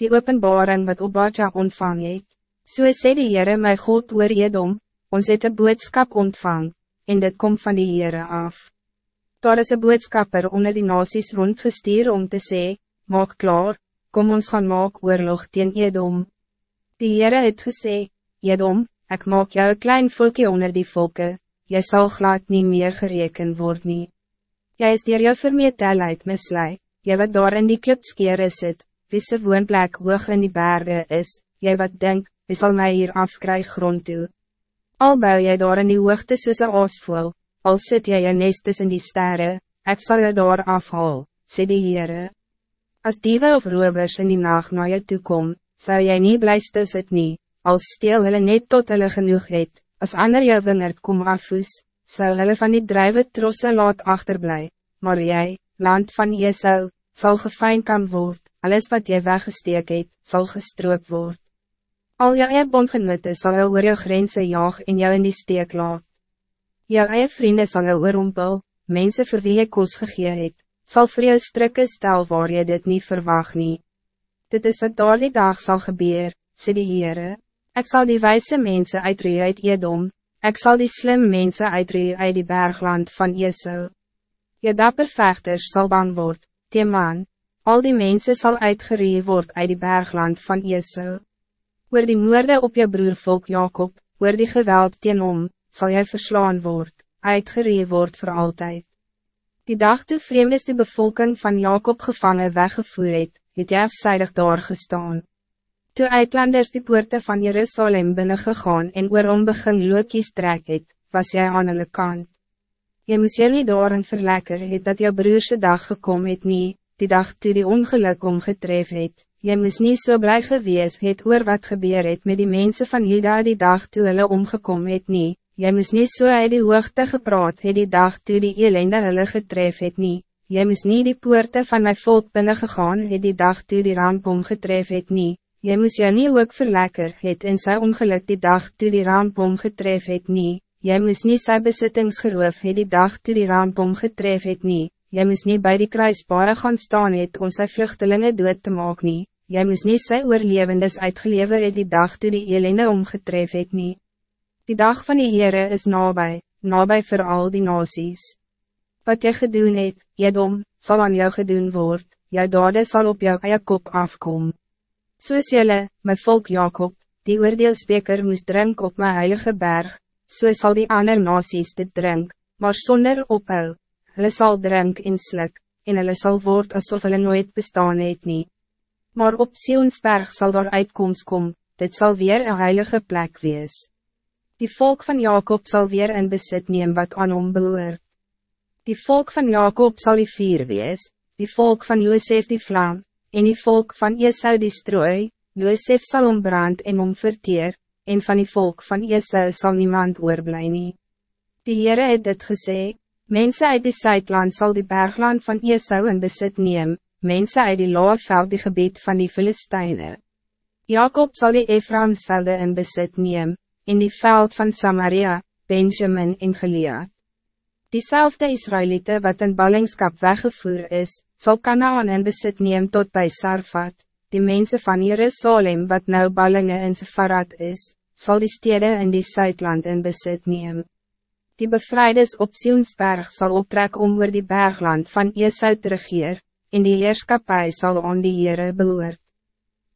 die openbaring wat Obadja ontvang het. So sê die Heere my God oor Edom, ons het een boodskap ontvang, en dit komt van die Heere af. Daar is een boodskapper onder die nasies rondgestuur om te sê, maak klaar, kom ons gaan maak oorlog teen Edom. Die Heere het gesê, Edom, ik maak jou klein volkje onder die volken, jy sal glad niet meer gereken word nie. Jy is dier jou vermeetelheid mislui, jy wat daar in die klipskeer is het, wie se woonplek hoog in die bergen is, jy wat denk, wie zal mij hier afkry grond toe. Al bou jy daar in die hoogte soos een aasvoel, al sit jy jou nest tussen die sterren, ik zal je daar afhaal, sê die Heere. As diewe of rovers in die nacht na jou toekom, zou jy nie blij sit nie, als steel hulle net tot hulle genoeg het, as ander jou wingerd kom afvoes, sal hulle van die drijven trosse laat achterblij, maar jij, land van Jesou, zal gefijn kan word, alles wat jy weggesteek het, sal gestroop word. Al jou eie bondgenote sal jou oor jou grense jaag en jou in die steek laat. Jou eie vrienden sal jou oorumpel, mense vir wie jy kos gegee het, sal vir jou strikke stel waar jy dit niet verwacht nie. Dit is wat daar die dag zal gebeuren, sê die Heere. Ik zal die wijze mensen uitroeien uit Edom, ik zal die slim mensen uitroeien uit die bergland van Jesu. Je dapper vechters zal bang worden, die man, al die mensen zal uitgeroeien worden uit die bergland van Jesu. Oor die moorde op je broervolk Jacob, oor die geweld teen om, zal jij verslaan worden, uitgeroeien worden voor altijd. Die dag toe vreemd is de bevolking van Jacob gevangen weggevoerd het, het jy afzijdig daar gestaan. Toe uitlanders die poorte van Jerusalem binnengegaan en oorom begin lookies trek het, was jy aan hulle kant. Jy moes jy nie daarin verlekker het dat jou broerse dag gekom het nie, die dag toe die ongeluk omgetref het. Jy moes nie so blij gewees het oor wat gebeur het met die mensen van Juda die dag toe hulle omgekom het nie. Jy moes nie so uit die hoogte gepraat het die dag toe die elende hulle getref het nie. Jy moes nie die poorte van my volk binnengegaan het die dag toe die ramp omgetref het nie. Jy moes jou nie ook verlekker het in sy ongeluk die dag toe die ramp omgetref het nie, jy moes nie sy besittings geroof het die dag toe die ramp omgetref het nie, jy moes nie bij die kruisbare gaan staan het om sy vluchtelingen dood te maak nie, jy moes nie sy oorlevendes uitgelever het die dag toe die elende omgetref het nie. Die dag van die Heere is nabij, nabij voor al die nasies. Wat jy gedoen het, Edom, zal aan jou gedoen word, jou dade zal op jou eie kop afkomen. Soos jylle, my volk Jacob, die oordeelsbeker moest drink op my heilige berg, so sal die ander nasies dit drink, maar zonder ophou, hulle sal drink en slik, en hulle sal word asof hulle nooit bestaan het nie. Maar op Sionsberg zal daar uitkomst kom, dit zal weer een heilige plek wees. Die volk van Jacob zal weer in besit neem wat aan hom behoort. Die volk van Jacob zal die vier wees, die volk van Josef die vlam, en die volk van Esau die strooi, Josef sal ombrand en omverteer, en van die volk van Esau zal niemand oorblij nie. Die Heere het dit gesê, mense uit die Zuidland zal die bergland van Esau in besit neem, mense uit die Loafveld die gebied van die Filisteine. Jacob zal die Ephraimsvelde in besit neem, in die veld van Samaria, Benjamin en Gilead. Diezelfde Israëlieten wat in ballingskap weggevoerd is, zal Kanaan in besit neem tot bij Sarfat, die mensen van Jerusalem wat nou ballingen in Sefarat is, zal die steden in die Zuidland in besit neem. Die bevrijders op Sionsberg zal optrek om oor die bergland van Esau te regeer, en die heerskapie zal aan die Heere behoort.